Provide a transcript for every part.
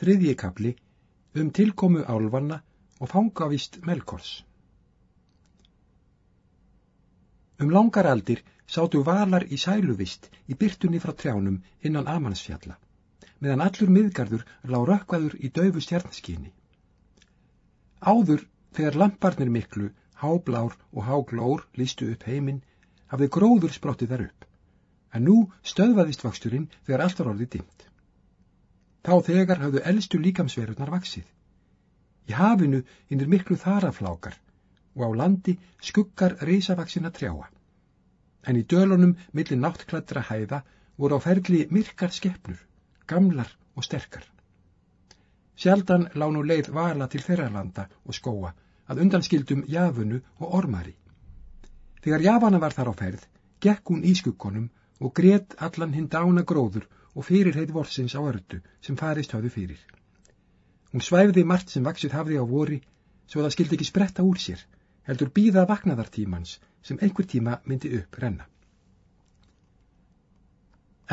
Þriðji kapli um tilkomu álvanna og fangavist Melkors. Um langar aldir sátu valar í sæluvist í byrtunni frá trjánum innan Amansfjalla, meðan allur miðgarður lág rökkvaður í daufu stjarnskíni. Áður, þegar lamparnir miklu, háblár og háglór lístu upp heiminn, hafði gróður spróttið þar upp, en nú stöðvaðist vaksturinn þegar allt var orðið dimt. Þá þegar hafðu eldstu líkamsverurnar vaksið. Í hafinu innir miklu þaraflákar og á landi skuggar reysavaksina trjáa. En í dölunum millir náttklættra hæða voru á ferli myrkar skeppnur, gamlar og sterkar. Sjaldan lánu leið vala til þeirra landa og skóa að undanskildum jafunu og ormari. Þegar jafana var þar á ferð, gekk hún í skuggonum og greitt allan hinn dána gróður og fyrirheit vorsins á ördu sem farist hafði fyrir. Hún svæfði margt sem vaksið hafði á vori svo það skildi ekki spretta úr sér, heldur býða vaknaðartímans sem einhver tíma myndi upp renna.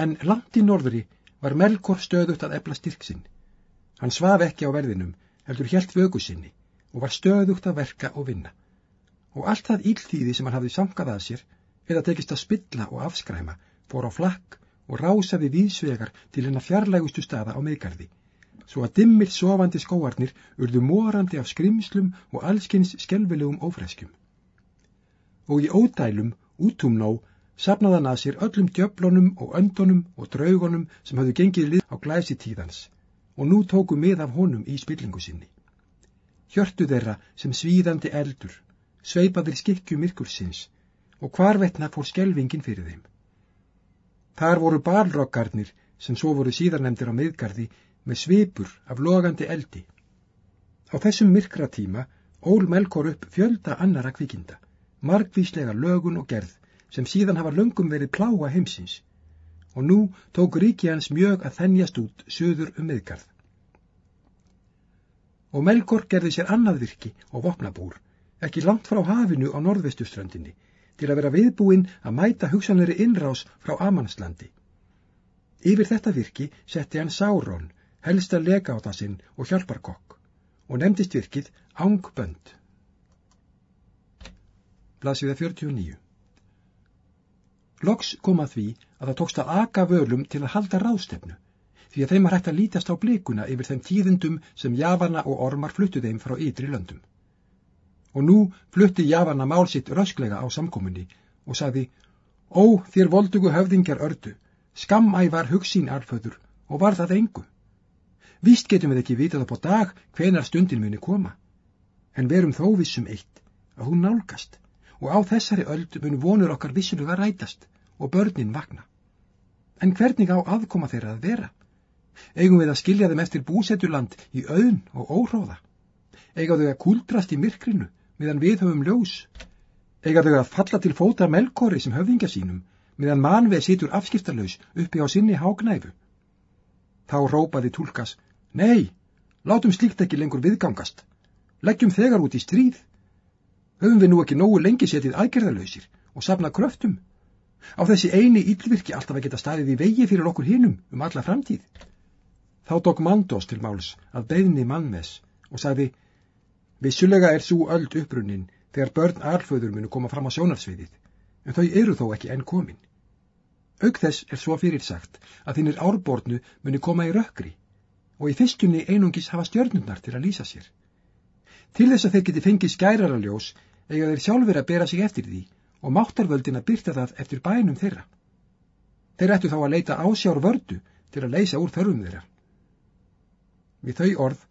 En langt í norðri var Melkor stöðut að ebla styrksinn. Hann svaf ekki á verðinum, heldur helt vögu sinni og var stöðugt að verka og vinna. Og allt það ílþýði sem hann hafði samkað að sér eða tekist að spilla og afskræma fór á flakk og rásaði vísvegar til hennar fjarlægustu staða á miðgarði, svo að dimmir sofandi skóarnir urðu morandi af skrimslum og allskynns skelvilegum ófreskjum. Og í ódælum, útum ná, sapnaðan að sér öllum djöflunum og öndunum og draugunum sem hafðu gengið lið á glæsi tíðans og nú tóku mið af honum í spillingu sinni. Hjörtu þeirra sem svíðandi eldur, sveipaðir skikju myrkursins og hvarvetna fór skelvingin fyrir þeim. Þar voru balroggarnir sem svo voru síðarnemdir á miðgarði með svipur af logandi eldi. Á þessum myrkra tíma ól Melkor upp fjölda annara kvikinda, margvíslega lögun og gerð sem síðan hafa löngum verið pláa heimsins og nú tók ríki hans mjög að þennjast út söður um miðgarð. Og Melkor gerði sér annað virki og vopnabúr, ekki langt frá hafinu á norðvestuströndinni til að vera viðbúinn að mæta hugsanleiri innrás frá Amanslandi. Yfir þetta virki setti hann Sáron, helsta legáta sinn og hjálparkokk og nefndist virkið Ángbönd. Blasiða 49 Loks kom að því að það tókst að aka völum til að halda ráðstefnu, því að þeim var hægt að lítast á blikuna yfir þeim tíðindum sem Javana og Ormar fluttu þeim frá ytri löndum og nú flutti Javana mál sitt rösklega á samkominni og saði Ó, þér voldugu höfðingjar ördu, skammævar hugsín arföður og var það engu. Víst getum við ekki vitað á dag hvenar stundin muni koma, en verum þó vissum eitt, að hún nálgast og á þessari öld mun vonur okkar vissulega rætast og börnin vakna. En hvernig á aðkoma þeirra að vera? Eigum við að skilja þeim eftir búsetturland í auðn og óhróða? Eiga þau að kuldrast í myrkrinu meðan við höfum ljós, eiga þau að falla til fóta melkori sem höfðingja sínum, meðan manveð situr afskiptarlaus uppi á sinni hágnæfu. Þá rópaði Tulkas, nei, látum slíkt ekki lengur viðgangast, leggjum þegar út í stríð. Höfum við nú ekki nógu lengi setið aðgerðarlausir og sapna kröftum? Á þessi eini ílvirki alltaf að geta staðið í vegi fyrir okkur hinum um alla framtíð. Þá tók Mandos til máls að beðni mannves og sagði, Vissulega er svo öld upprunnin þegar börn alföður munu koma fram á sjónarsviðið, en þau eru þó ekki enn komin. Aug þess er svo fyrirsagt að þínir árbornu muni koma í rökkri og í fyrstunni einungis hafa stjörnurnar til að lýsa sér. Til þess að þeir geti fengið skæraraljós eiga þeir sjálfur að bera sig eftir því og máttarvöldin að byrta það eftir bænum þeirra. Þeir ættu þá að leita ásjár vördu til að leysa úr þörfum þeirra. Við þau orð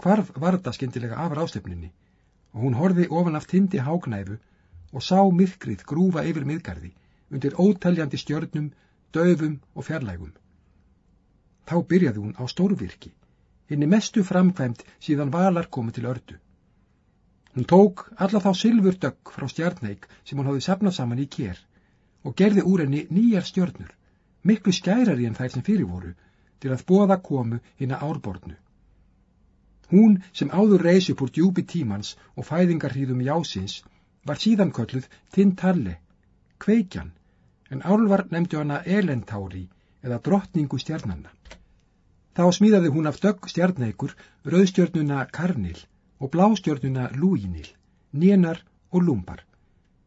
Hvarf varða skemmtilega af rástefninni og hún horfi ofan af tindi hágnæfu og sá myrkrið grúfa yfir miðgarði undir ótaljandi stjörnum, döfum og fjarlægum. Þá byrjaði hún á stórvirki, henni mestu framkvæmt síðan valar komið til ördu. Hún tók alla þá sylfurdögg frá stjarnæk sem hún hafði sapnað saman í kér og gerði úr henni nýjar stjörnur, miklu skærari en þær sem fyrir voru, til að bóða komu hinn að árbornu. Hún sem áður reys upp úr djúbi tímans og fæðingarhýðum jásins var síðan kölluð Tintalle, kveikjan, en álvar nefndu hana Elentári eða drottningu stjarnanna. Þá smíðaði hún af dögg stjarnækur rauðstjörnuna Karnil og blástjörnuna Lúinil, Nénar og Lúmbar,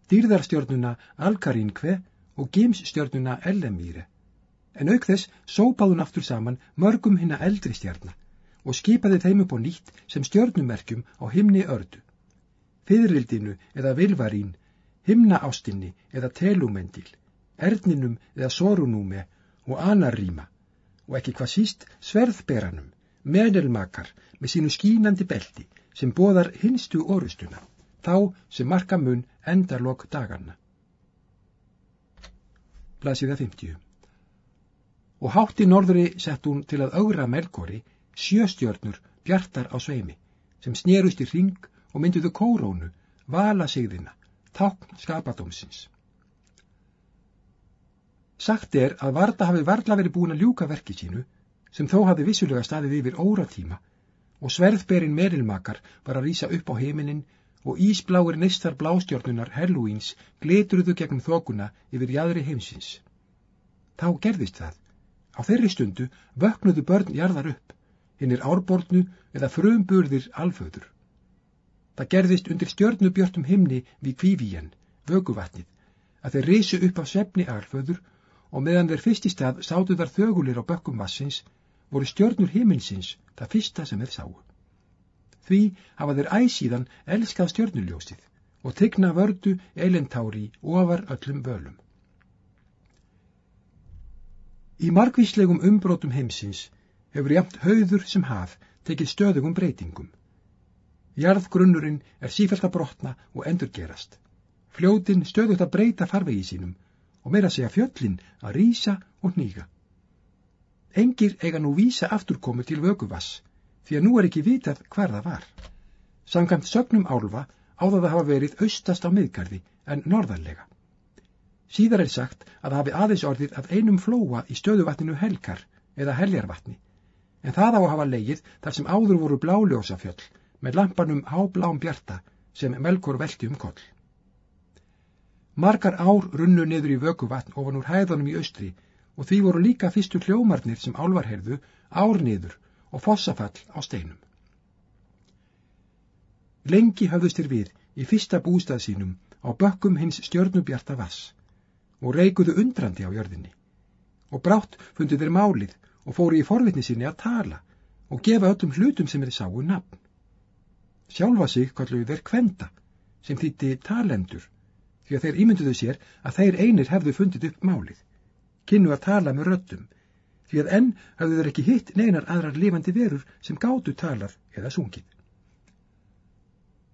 dýrðarstjörnuna Alkarinkve og gimsstjörnuna Ellemíre. En auk þess sópaði hún aftur saman mörgum hinna eldri stjarnar og skipaði þeim upp á nýtt sem stjörnumerkjum á himni ördu. Fyririldinu eða vilvarín, himnaástinni eða telumendil, erninum eða sorunúme og anarríma og ekki hvað síst sverðberanum, meðelmakar með sínu skínandi belti sem boðar hinstu orustuna, þá sem marka mun endarlokk daganna. Blasiða 50 Og hátt í norðri sett hún til að augra melkori sjöstjörnur bjartar á sveimi sem snerust í ring og mynduðu kórónu, vala sigðina, tákn skapadómsins. Sagt er að Varda hafi varla verið búin að ljúka verki sínu, sem þó hafi vissulega staðið yfir óratíma, og sverðberinn merilmakar var að rýsa upp á heiminin og ísbláir neistar blástjórnunar Hallowéns gletruðu gegn þokuna yfir jæðri heimsins. Þá gerðist það. Á þeirri stundu vöknuðu börn jarðar upp, hinnir árbornu eða frumburðir alföður. Það gerðist undir stjörnubjörtum himni við kvívíjan, vöguvatnið, að þeir reysu upp á svefni alföður og meðan þeir fyrst í stað sátu þar þögulir á bökkum vassins, voru stjörnur himminsins það fyrsta sem þeir sáu. Því hafa þeir æsíðan elskað stjörnuljósið og tegna vördu eilentári ofar öllum völum. Í margvíslegum umbrótum heimsins hefur jæmt höður sem haf tekið stöðugum breytingum. Jarðgrunnurinn er sífælt að brotna og endurgerast. Fljótin stöðugt að breyta farvegi sínum og meira segja fjöllin að rýsa og nýga. Engir eiga nú vísa afturkomu til vöguvass, því að nú er ekki vitað hver það var. Samkvæmt sögnum álfa áða það hafa verið austast á miðgarði en norðarlega. Síðar er sagt að hafi aðeins orðið af einum flóa í stöðuvatninu helkar eða heljarvatni, en það á að hafa leigið þar sem áður voru bláljósafjöll með lampanum háblám bjarta sem melkor velti um koll. Margar ár runnu niður í vökuvatn ofan úr hæðunum í austri og því voru líka fyrstu hljómarnir sem álvarherðu ár niður og fossafall á steinum. Lengi hafðust þér við í fyrsta bústað sínum á bökkum hins stjörnubjarta vass og reikuðu undrandi á jörðinni og brátt fundu þeir málið og fóru í forvitni sinni að tala og gefa öllum hlutum sem þeir sáu nafn. Sjálfa sig kalluðu þeir kvenda sem þýtti talendur því að þeir ímynduðu sér að þeir einir hefðu fundið upp málið, kynnu að tala með röddum, því að enn hafðu þeir ekki hitt neinar aðrar lifandi verur sem gátu talað eða sungið.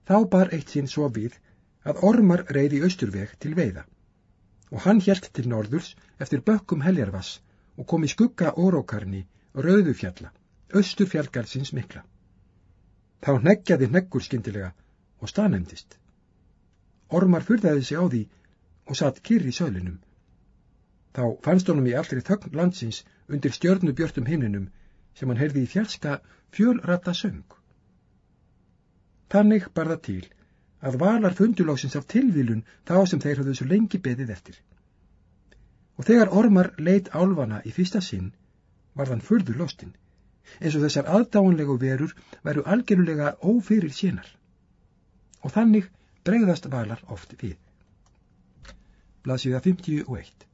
Þá bar eitt sinn svo við að ormar reyði austurveg til veiða og hann hjælt til norðurs eftir bökkum heljarvass og kom í skugga órókarni rauðufjalla, austurfjallgarðsins mikla. Þá neggjaði neggur skindilega og stanendist. Ormar fyrðaði sig á því og satt kyrr í sölinum. Þá fannst honum í allri þögn landsins undir stjörnubjörtum himninum sem hann heyrði í fjálska fjölrata söng. Tannig bar það til að valar fundulóksins af tilvílun þá sem þeir höfðu svo lengi beðið eftir. Og þegar ormar leitt álvana í fyrsta sinn var þann fyrður lostinn, eins og þessar aðdáanlegu verur væru algjörulega ófyrir sénar. Og þannig bregðast valar oft við. Blasiða 51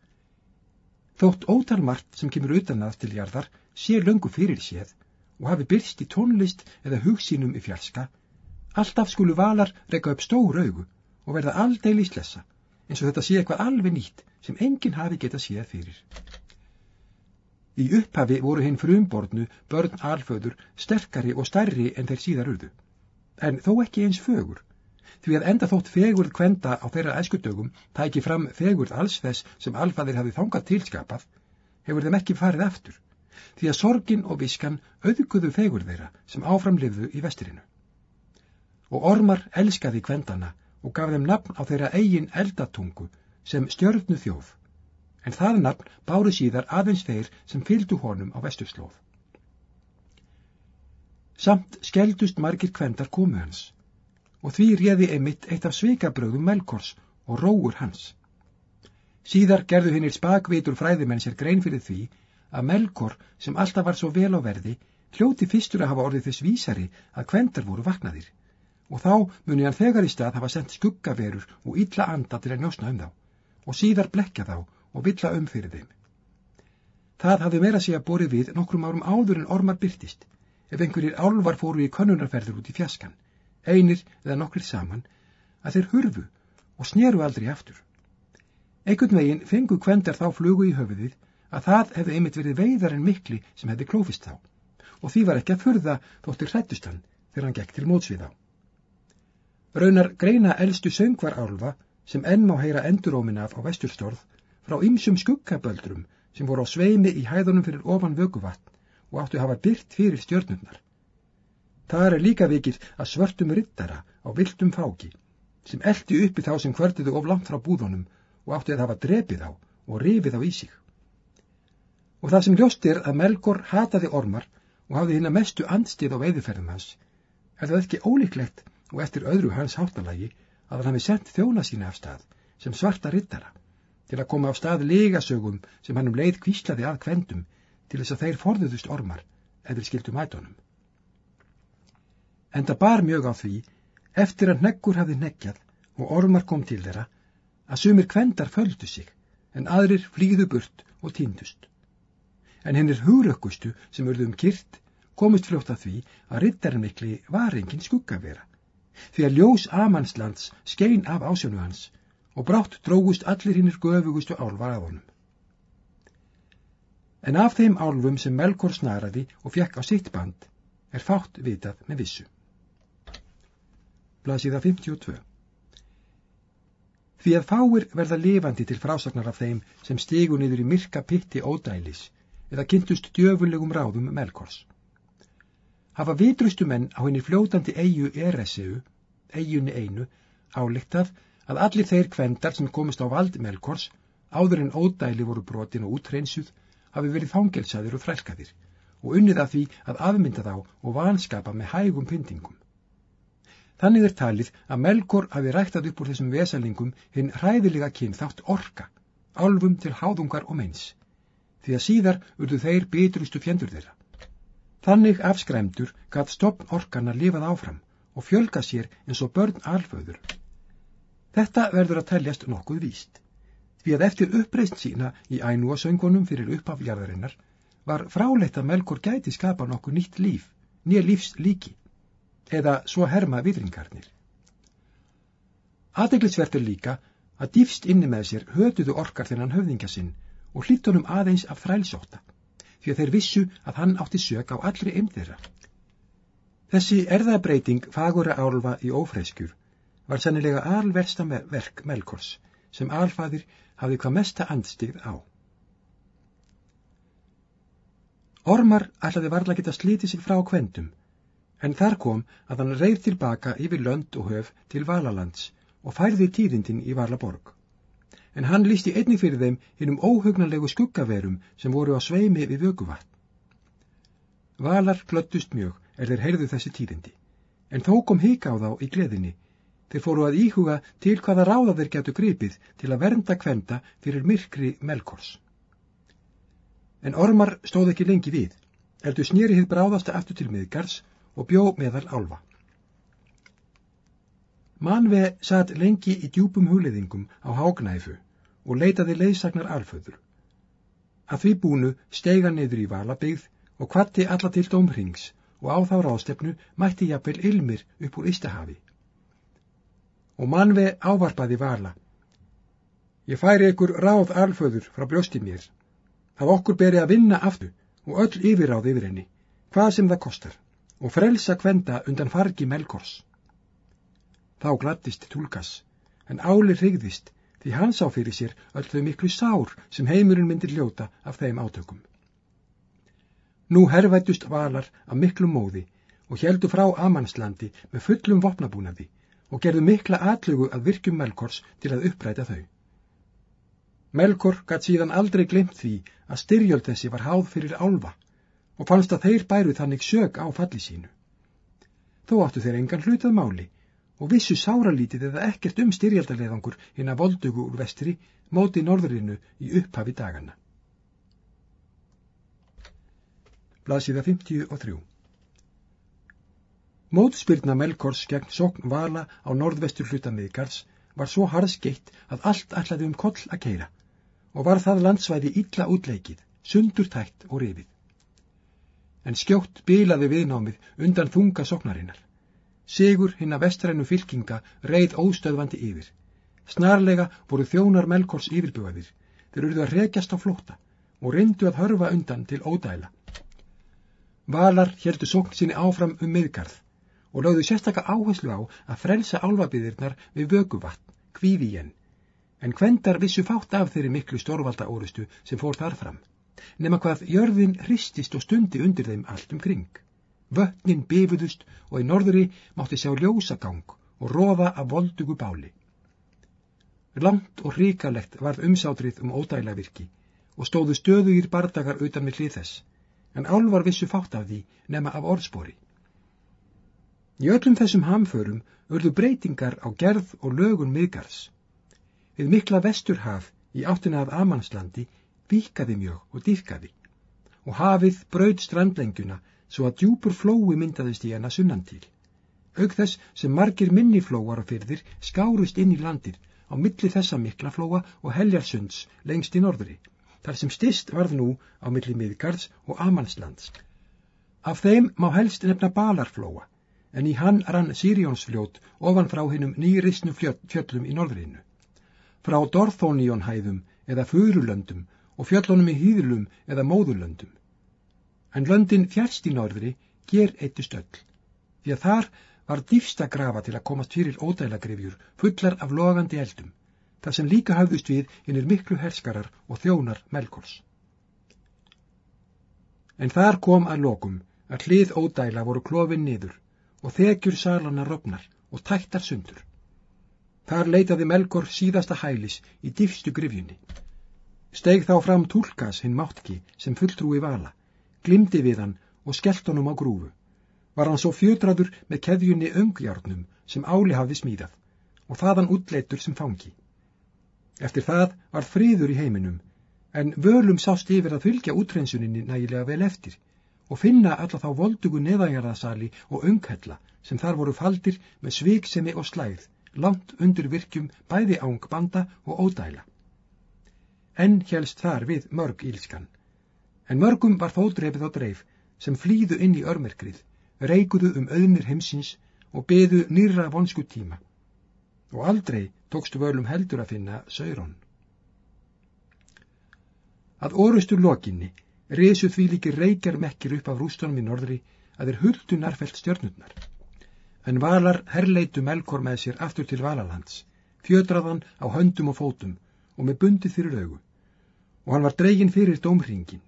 Þótt ótalmart sem kemur utanað til jarðar sé löngu fyrir séð og hafi byrst í tónlist eða hugsínum í fjarska, alltaf skulu valar reyka upp stór augu og verða aldeilis lesa, eins og þetta sé eitthvað alveg nýtt sem enginn hafi geta séð fyrir. Í upphafi voru hinn frumborðnu börn alföður sterkari og stærri en þeir síðar urðu, en þó ekki eins fögur, því að enda þótt fegurð kvenda á þeirra æskudögum tæki fram fegurð alls þess sem alfaðir hafi þangað tilskapað, hefur þeim ekki farið aftur, því að sorgin og viskan auðguðu fegurð þeirra sem áframlifðu í vestirinu. Og ormar elskaði kvendana og gaf þeim nafn á þeirra eigin eldatungu sem stjörnu þjóð, en það nafn báru síðar aðeins þeir sem fylgdu honum á vesturslóð. Samt skeldust margir kvendar komu hans og því réði einmitt eitt af svikabröðum Melkors og róur hans. Síðar gerðu hinnir spakvitur fræðimenn sér grein fyrir því að Melkor, sem alltaf var svo vel á verði, hljóti fyrstur að hafa orðið þess vísari að kvendar voru vaknaðir. Og þá muni hann þegar í stað hafa sendt skuggaverur og illa anda til að njósna um þá, og síðar blekja þá og villa um fyrir þeim. Það hafði meira sig að borið við nokkrum árum áður en ormar byrtist, ef einhverjir álvar fóru í konunarferður út í fjaskan, einir eða nokkrir saman, að þeir hurfu og sneru aldrei aftur. Einhvern veginn fengu kvendar þá flugu í höfuðið að það hefði einmitt verið veiðar en mikli sem hefði klófist þá og því var ekki að furða þóttir hrættust hann þegar hann gekk til mótsvið á. Raunar greina eldstu söngvar álfa sem enn má heyra endurómin af á vesturstorð frá ymsum skuggaböldrum sem voru á sveimi í hæðunum fyrir ofan vöguvatn og áttu hafa byrt fyrir stjörnurnar. Það er líka vikið að svörtum rittara á viltum fáki sem eldi uppi þá sem hverdiðu of langt frá búðunum og átti að hafa drepið á og rifið á í sig. Og það sem ljóst er að Melkor hataði ormar og hafði hinn að mestu andstið á veiðiferðum hans, er það ekki ólíklegt og eftir öðru hans háttalagi að hann hafi sendt þjóna sína af stað sem svarta rittara til að koma af stað legasögum sem hann um leið kvíslaði að kvendum til þess að þeir forðuðust ormar eða skildum ætonum. En það bar mjög á því eftir að neggur hafði neggjað og ormar kom til þeirra að sumir kvendar földu sig, en aðrir flýðu burt og týndust. En hennir húrökkustu sem urðum um kyrt komist fljótt að því að rittarmikli var engin skuggavera, því að ljós Amanslands skein af ásjónu hans og brátt drógust allir hinnir göfugustu álvar af honum. En af þeim álfum sem Melkor snaraði og fjekk á sitt band er fátt vitað með vissu. Blasiða 52 því að fáir verða lifandi til frásagnar af þeim sem stigu niður í myrka pitti ódælis eða kynntust djöfulegum ráðum melkors. Hafa vitrustu menn á henni fljótandi eigu Ereseu, eigunni einu, áliktað að allir þeir kvendar sem komist á vald melkors, áður en ódæli voru brotin og útreinsuð, hafi verið fangelsaðir og frælkaðir og unnið að því að afmynda þá og vanskapa með hægum pyndingum. Þannig er talið að Melkor hafi ræktað upp úr þessum vesalingum hinn hræðilega kynþátt orka, álfum til háðungar og meins, því að síðar urðu þeir bitrustu fjendur þeirra. Þannig afskræmdur gaf stopn orkana lifað áfram og fjölga sér eins og börn alföður. Þetta verður að teljast nokkuð víst, því að eftir uppreist sína í og söngunum fyrir uppafjarðarinnar var fráleitt að Melkor gæti skapa nokkuð nýtt líf, nýja lífs líki eða svo herma vitringarnir. Aðeglisvert er líka að dýfst inni með sér hötuðu orkar þennan höfðingja sinn og hlittunum aðeins af þrælsóta, því að þeir vissu að hann átti sök á allri eimðira. Þessi erðabreiting fagura álfa í ófreskjur var sannilega alversta verk Melkors sem alfaðir hafði hvað mesta andstigð á. Ormar ætlaði varla geta slítið sig frá kvendum en þar kom að hann reyð tilbaka yfir lönd og höf til Valalands og færði tíðindin í Valaborg. En hann lísti einni fyrir þeim hinnum óhugnarlegu skuggaverum sem voru á sveimi við vöguvatn. Valar glöttust mjög er þeir heyrðu þessi tíðindi, en þó kom hika á þá í gleðinni. Þeir fóru að íhuga til hvaða ráða þeir getu gripið til að vernda kvenda fyrir myrkri melkors. En ormar stóð ekki lengi við, eldu snýri hitt bráðasta aftur til miðgars og bjó meðal álfa. Manve satt lengi í djúpum huliðingum á hágnæfu og leitaði leiðsagnar alföður. Að því búnu steiga neyður í valabigð og kvatti alla til dómrings og á þá rástefnu mætti jafnvel ilmir upp úr Ístahafi. Og Manve ávarpaði vala. Ég færi ykkur ráð alföður frá brjósti mér. Það okkur beri að vinna aftur og öll yfirráð yfir henni, hvað sem það kostar og frelsa kvenda undan fargi Melkors. Þá glattist Tulkas, en Áli hrigðist því hann sá fyrir sér öll þau miklu sár sem heimurinn myndir ljóta af þeim átökum. Nú herrvættust valar af miklu móði og heldu frá Amanslandi með fullum vopnabúnaði og gerðu mikla atlugu að virkjum Melkors til að uppræta þau. Melkor gætt síðan aldrei glimt því að styrjöld þessi var háð fyrir álfa og fannst að þeir bæru þannig sög á falli sínu. Þó áttu þeir engan hlutað máli og vissu sáralítið eða ekkert um styrjaldarleðangur hinn að voldugu úr vestri móti norðurinnu í upphafi dagana. Blasiða 53 Mótspyrna Melkors gegn sókn vala á norðvestur hluta miðgards var svo harðskeitt að allt ætlaði um koll að keira og var það landsvæði illa útleikið, sundurtætt og rifið. En skjótt bilaði viðnámið undan þunga sóknarinnar. Sigur hinn að vestrænu fylkinga reið óstöðvandi yfir. Snarlega voru þjónar Melkors yfirbjöðir, þeir urðu að rekjast á flóta og reyndu að hörfa undan til ódæla. Valar heldu sókn sinni áfram um miðgarð og lögðu sérstakka áherslu á að frelsa álfabiðirnar við vöguvatn, kvíði henn, en hvendar vissu fátt af þeirri miklu stórvalda órustu sem fór þar fram, nema hvað jörðin hristist og stundi undir þeim allt um kring. Vötnin bifuðust og í norðuri mátti sjá ljósagang og roða af voldugu báli. Langt og hrikalegt varð umsátrið um ódæla virki og stóðu stöðugir bardagar utan með hlið þess, en álvar vissu fátt af því nema af orðspori. Í öllum þessum hamförum urðu breytingar á gerð og lögun miðgarðs. Við mikla vesturhaf í áttina af Amanslandi vikaði mjög og dýrkaði og hafið braud strandlengjuna svo að djúpur flói myndaðist í hana sunnantil. Aug þess sem margir minni flóar og fyrðir skárust inn í landið á milli þessa mikla flóa og heljarsunds lengst í norðri, þar sem stist varð nú á milli miðgarðs og Amanslands. Af þeim má helst nefna balarflóa en í hann rann Sirjónsfljót ofan frá hinnum nýrisnu fjöllum í norðrinu. Frá Dorþóníonhæðum eða Furulöndum og fjöllunum í Hýðlum eða Móðulöndum. En löndin fjärst í norðri ger eittu stöll, því að þar var dýfsta grafa til að komast fyrir ódælagrifjur fullar af logandi eldum, þar sem líka hafðust við innir miklu herskarar og þjónar melkors. En þar kom að lokum að hlið ódæla voru klofin niður og þekjur salana rofnar og tættar sundur. Þar leitaði Melkor síðasta hælis í dýfstu grifjunni. Steg þá fram Túlkas hinn máttki sem fulltrúi vala, glimdi við hann og skellt honum á grúfu. Var hann svo fjötraður með keðjunni öngjárnum sem Áli hafði smíðað og þaðan útleitur sem fangi. Eftir það var fríður í heiminum, en völum sást yfir að fylgja útrensuninni nægilega vel eftir og finna alla þá voldugu neðanjarðasali og önghella sem þar voru faldir með sviksemi og slæð, langt undir virkjum bæði áng banda og ódæla. Enn helst þar við mörg ílskan, en mörgum var þó drefið á dreif sem flýðu inn í örmerkrið, reikuðu um auðnir heimsins og beðu nýra vonsku tíma. Og aldrei tókstu völum heldur að finna saurón. Að orustur lokinni resu því líki reykjar mekkir upp af rústunum í norðri að þeir huldu nærfælt stjörnurnar. En valar herleitu melkor með sér aftur til valalands, fjödraðan á höndum og fótum og með bundið fyrir augu, og hann var dregin fyrir dómringin.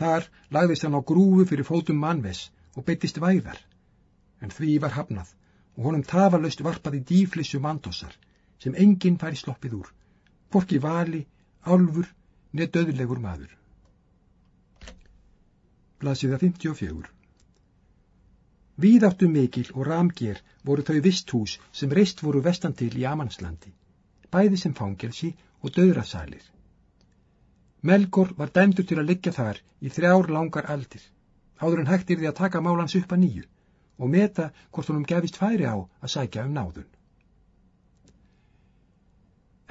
Þar lagðist hann á grúfu fyrir fótum mannves og beittist væðar, en því var hafnað og honum tafalaust varpaði dýflissu mandossar sem enginn færi sloppið úr, porki vali, álfur, neð döðlegur maður blasiða 54. Víðáttu mikil og ramger voru þau visthús sem reist voru vestantil í Amanslandi, bæði sem fangelsi og döðrasalir. Melkor var dæmdur til að liggja þar í þrjár langar aldir, áður en hægt yrði að taka málans upp að nýju og meta hvort honum gefist færi á að sækja um náðun.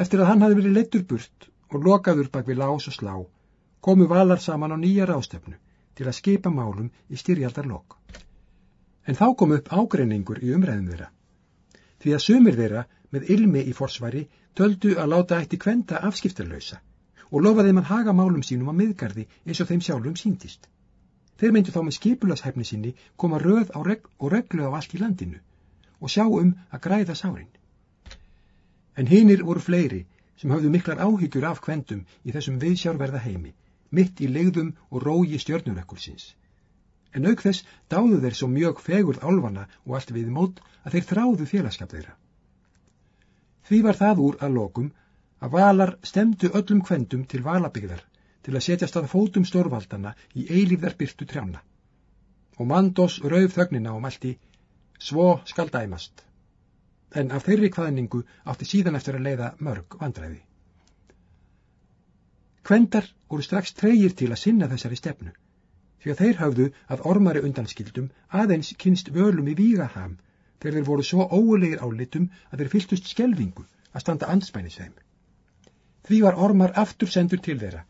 Eftir að hann hafi verið leittur burt og lokaður bak við lás og slá, komu valar saman á nýja rástefnu til að skipa málum í styrjaldarlokk. En þá kom upp ágreiningur í umræðum þeirra. Því að sumir þeirra með ilmi í forsvari töldu að láta eitt í kvenda afskiptarlausa og lofaði mann haga málum sínum á miðgarði eins og þeim sjálfum síndist. Þeir meintu þá með skipulashæfni sinni koma röð reg og reglu á allt í landinu og sjá um að græða sárin. En hinnir voru fleiri sem hafðu miklar áhyggjur af kvendum í þessum viðsjárverða heimi mitt í legðum og rógi stjörnurekkulsins. En auk þess dáðu þeir svo mjög fegurð álvana og allt við mót að þeir þráðu félagskap þeirra. Því var það úr að lokum að valar stemdu öllum kvendum til valabigðar til að setjast að fótum stórvaldana í eilíðar byrtu trjána. Og Mandos rauð þögnina og mælti, svo skal dæmast. En af þeirri hvaðningu átti síðan eftir að leiða mörg vandræði. Kvendar voru strax treyir til að sinna þessari stefnu, því að þeir hafðu að ormari undanskildum aðeins kynst völum í vígaham þegar þeir voru svo óulegir álitum að þeir fyltust skelvingu að standa anspænis þeim. Því var ormar aftur sendur til þeirra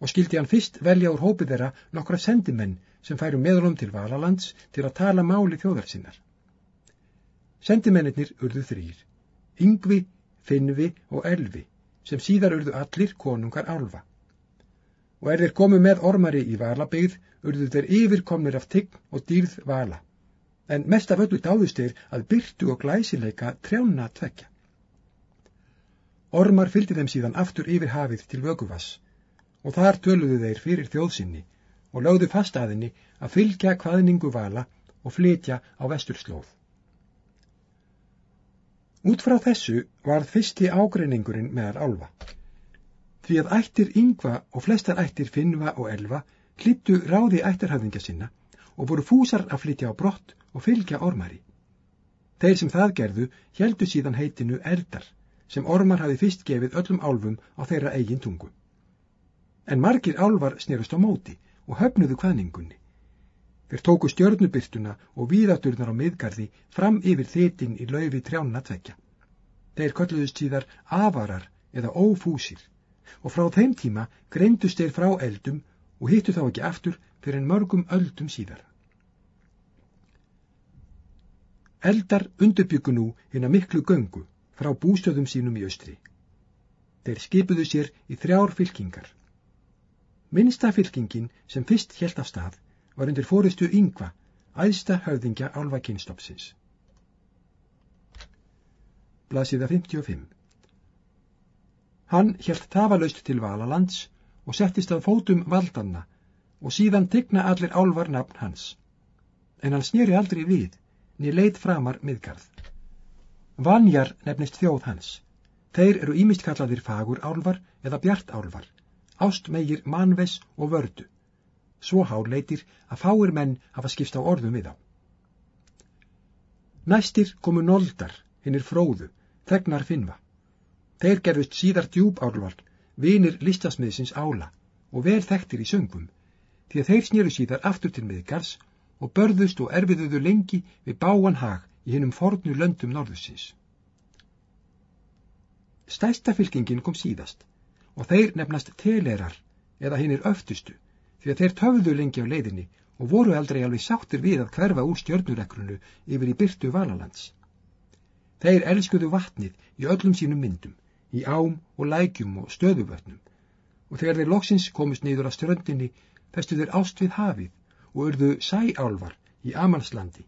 og skildi hann fyrst velja úr hópið þeirra nokkra sendimenn sem færu meðlum til Valalands til að tala máli þjóðar sinnar. Sendimennir urðu þrýr, Yngvi, Finnvi og Elvi, sem síðar urðu allir konungar álfa. Og er þeir komu með ormari í Valabegð, urðu þeir yfirkomnir af tigg og dýrð Vala. En mest af öllu dáðust þeir að byrtu og glæsileika trjána tvekja. Ormar fylgdi þeim síðan aftur yfir hafið til Vöguvass og þar töluðu þeir fyrir þjóðsynni og lögðu fast aðinni að fylgja hvaðningu vala og flytja á vesturslóð. Út frá þessu varð fyrsti ágreiningurinn meðal álfa. Því að ættir yngva og flestar ættir finnva og elva hlittu ráði ættarhafðingja sinna og voru fúsar að flytja á brott og fylgja ormari. Þeir sem það gerðu heldu síðan heitinu eldar sem ormar hafi fyrst gefið öllum álfum á þeirra eigin tungu en margir álvar snerust á móti og höfnuðu hvaðningunni. Þeir tóku stjörnubyrtuna og víðaturnar á miðgarði fram yfir þitin í laufi trjánna tvekja. Þeir kölluðust síðar avarar eða ófúsir og frá þeim tíma greindust þeir frá eldum og hittu þá ekki aftur fyrir en mörgum öldum síðar. Eldar undurbyggu nú hinn að miklu göngu frá bústöðum sínum í austri. Þeir skipuðu sér í þrjár fylkingar. Minnsta fylkingin sem fyrst helt af stað var undir fóristu yngva, æðsta höfðingja álva kynstopsins. Blasiða 55 Hann helt tafalaust til Valalands og settist að fótum valdanna og síðan tegna allir álvar nafn hans. En hann snýri aldrei við, niður leið framar miðgarð. Vanjar nefnist þjóð hans. Þeir eru ímist kallaðir fagur álvar eða bjart álvar ástmeigir manves og vördu, svo háleitir að fáir menn hafa skipst á orðum við á. Næstir komu noldar, hinnir fróðu, þegnar finnva. Þeir gerðust síðar djúbárlvald, vinir listasmiðsins ála og vel þekktir í söngum, því að þeir snýru síðar aftur til miðgars og börðust og erfiðuðu lengi við báan hag í hinnum fornu löndum norðusins. Stæsta fylkingin kom síðast og þeir nefnast telerar eða hinnir öftustu því að þeir töfðu lengi á leiðinni og voru aldrei alveg sáttir við að hverfa úr stjörnurekrunu yfir í byrtu valalands. Þeir elskuðu vatnið í öllum sínum myndum, í ám og lækjum og stöðuvötnum og þegar þeir loksins komust neyður að ströndinni festu þeir ást við hafið og urðu sæálvar í Amalslandi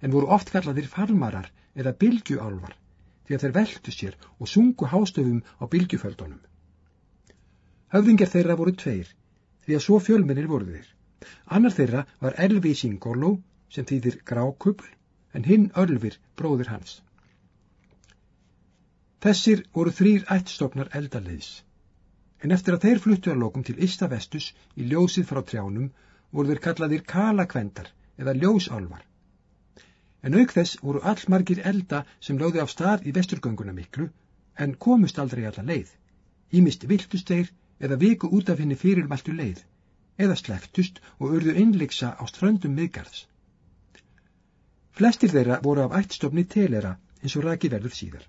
en voru oft kallaðir farmarar eða bylgjuálvar því að þeir veldu sér og sungu hástöfum á bylgjuföldunum. Höfðingjar þeirra voru tveir, því að svo fjölmennir voru þeir. Annar þeirra var Elvi Singolo, sem þýðir grákubl, en hinn Ölvir, bróðir hans. Þessir voru þrýr ættstofnar eldaliðs, en eftir að þeir fluttu að lokum til Ista Vestus í ljósið frá trjánum voru þeir kallaðir kalakvendar eða ljósálvar. En auk þess voru allmargir elda sem lögði á stað í vesturgönguna miklu, en komust aldrei alla leið. Ímist viltust þeir eða viku út af henni fyrirmæltu leið, eða sleftust og urðu innleiksa á ströndum miðgarðs. Flestir þeirra voru af ættstofni telera eins og raki verður síðar.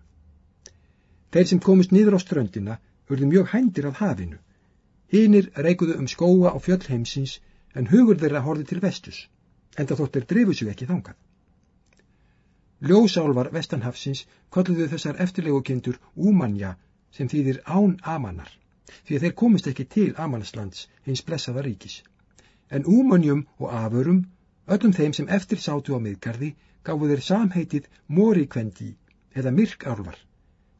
Þeir sem komist niður á ströndina urðu mjög hændir af hafinu. Hinnir reikuðu um skóa og fjöll heimsins en hugur þeirra horði til vestus, en það þóttir drifu sig ekki þangað. Ljósálvar vestanhafsins kolluðu þessar eftirlegu kindur úmanja sem þýðir án amanar því að þeir komist ekki til Amalslands hins blessaða ríkis. En úmönjum og aförum, öllum þeim sem eftir sátu á miðgarði, gáfu þeir samheitið morikvendi eða myrkárvar,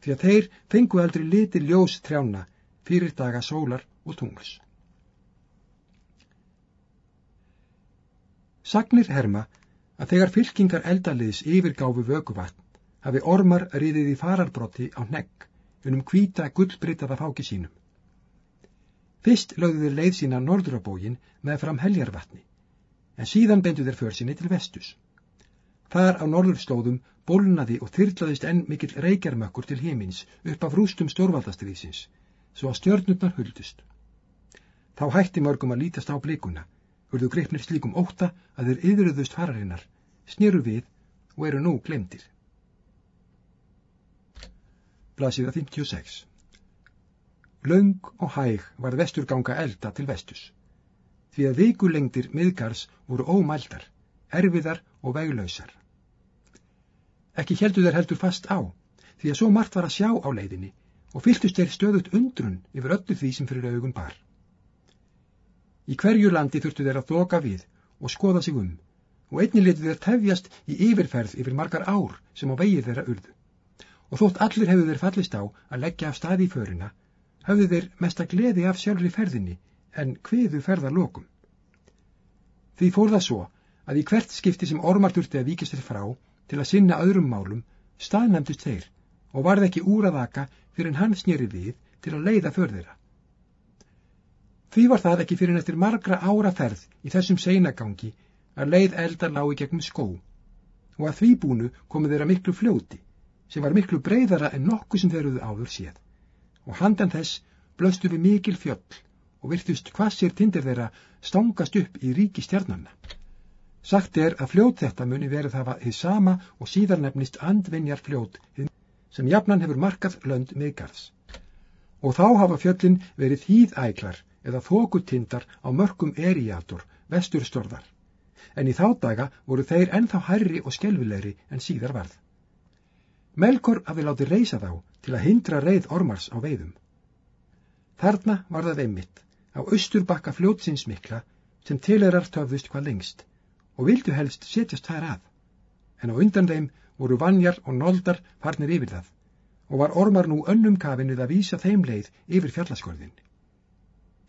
því að þeir fengu aldrei litir ljós trjána fyrir daga sólar og tungls. Sagnir herma að þegar fylkingar eldaliðs yfirgáfu vökuvatn hafi ormar riðið í fararbrotti á negg unum hvita gullbritaða fáki sínum. Fyrst lögðu þeir leið sína norðurabógin með fram heljarvatni, en síðan bendu þeir för sinni til vestus. Þar á norðurslóðum bólnaði og þyrlaðist enn mikill reykjarmökkur til heimins upp af rústum stórvaldastriðsins, svo að stjörnurnar huldust. Þá hætti mörgum að lítast á blikuna urðu greipnir slíkum óta að þeir yðruðust fararinnar, snýru við og eru nú glemdir. Blasiða 56 Laung og hæg var vesturganga elda til vestus, því að vikulengdir miðgars voru ómældar, erfiðar og veglausar. Ekki heldur þeir heldur fast á, því að svo margt var að sjá á leiðinni og fylgtust þeir stöðut undrun yfir öllu því sem fyrir augun bar. Í hverju landi þurftu þeir að þoka við og skoða sig um og einnig letu þeir tefjast í yfirferð yfir margar ár sem á vegið þeirra urðu. Og þótt allir hefðu þeir fallist á að leggja af staði í förina, hafðu þeir mesta gleði af sjálfri ferðinni en hviðu ferðarlokum. Því fór það svo að í hvert skipti sem ormar þurfti að víkist þeir frá til að sinna öðrum málum staðnæmdust þeir og varð ekki úr að vaka fyrir en hann snýri við til að leiða förðira. Því var það ekki fyrir eftir margra ára ferð í þessum seinagangi að leið eldar lái gegnum skó og að því búnu komið þeirra miklu fljóti sem var miklu breyðara en nokkuð sem þeir eruðu áður séð og handan þess blöstu við mikil fjöll og virtust hvað sér tindir þeirra stangast upp í ríki stjarnanna. Sagt er að fljót þetta muni verið hafa þið sama og síðar nefnist andvinjar fljót sem jafnan hefur markað lönd miðgarðs. Og þá hafa fjöllin verið hýðæklar eða þókutindar á mörgum eriator, vesturstorðar. En í þá daga voru þeir ennþá hærri og skelvilegri en síðar varð. Melkor hafi látið reysa þá til að hindra reið ormars á veiðum. Þarna var það einmitt á austur bakka fljótsins mikla sem tilerar töfðust hvað lengst og vildu helst setjast þær að, en á undan þeim voru vannjar og noldar farnir yfir það og var ormar nú önnum kafinuð að vísa þeim leið yfir fjallaskorðin.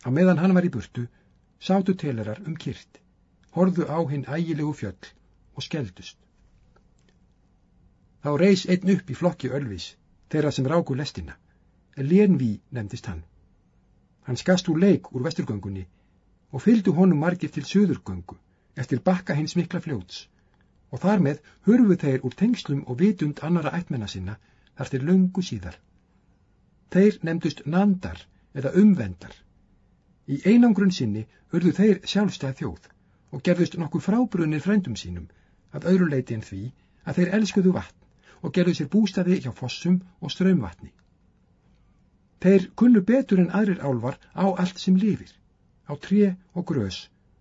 Á meðan hann var í burtu, sátu telerar um kyrt, horðu á hinn ægilegu fjöll og skeldust. Þá reys einn upp í flokki Ölvis, þeirra sem ráku lestina, en Lénví nefndist hann. Hann skast úr leik úr vesturgöngunni og fylgdu honum margir til söðurgöngu eftir bakka hins mikla fljóts og þar með hurfu þeir úr tengslum og vitund annara ættmenna sinna þar til löngu síðar. Þeir nefndust nandar eða umvendar. Í einangrun sinni urðu þeir sjálfstæð þjóð og gerðust nokkuð frábrunir frændum sínum af öðru leiti en því að þeir elskuðu vatn og gerðu sér bústaði hjá fossum og ströymvatni. Þeir kunnu betur en aðrir álvar á allt sem lifir, á tré og grös,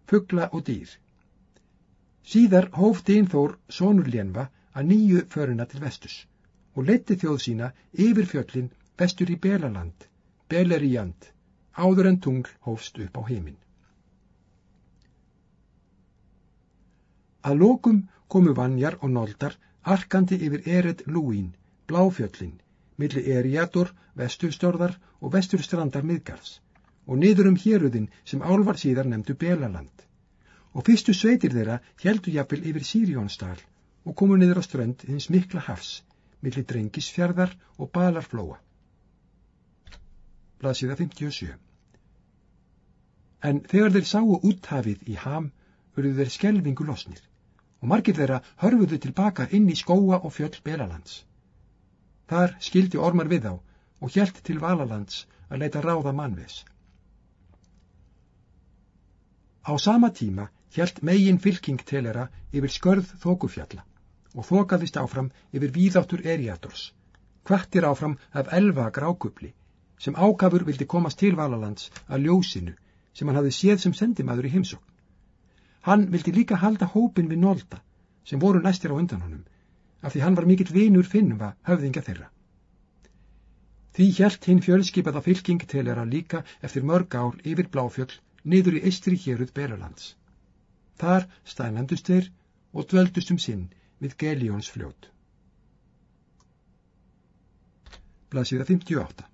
fuggla og dýr. Síðar hóf Dínþór sonur Lénva að nýju föruna til vestus og leti þjóð sína yfir fjöllin vestur í Belaland, Beleríand, áður en tungl hófst upp á heiminn. Að lokum komu vannjar og noldar arkandi yfir Ered Lúín, Bláfjöllin, milli Eriadur, vesturstörðar og vesturstrandar miðgarðs og niður um héruðin sem álvar síðar nefndu Belaland og fyrstu sveitir þeirra heldu jafnvel yfir Sírjónsdal og komu niður á strönd hins mikla hafs, millir drengisfjörðar og balarflóa. Blasiða 57 En þegar þeir sáu úthafið í ham, verðu þeir skelvingu losnir og margir þeirra hörfuðu tilbaka inn í skóa og fjöll Belalands. Þar skildi ormar við á og hjælt til Valalands að leita ráða mannves. Á sama tíma hjælt megin fylking telera yfir skörð þókufjalla og þókaðist áfram yfir víðáttur eriators, kvartir áfram af elva grákupli, sem ákafur vildi komast til Valalands að ljósinu sem hann hafði séð sem sendimaður í heimsókn. Hann vildi líka halda hópin við Nólda, sem voru næstir á undan honum, af því hann var mikill vinur finnum að höfðinga þeirra. Því hjælt hinn fjölskipaða fylking telera líka eftir mörg ár yfir Bláfjöll niður í eistri héruð Beralands. Þar stænandust þeir og dvöldust um sinn við Gelíóns fljót. Blasiða 58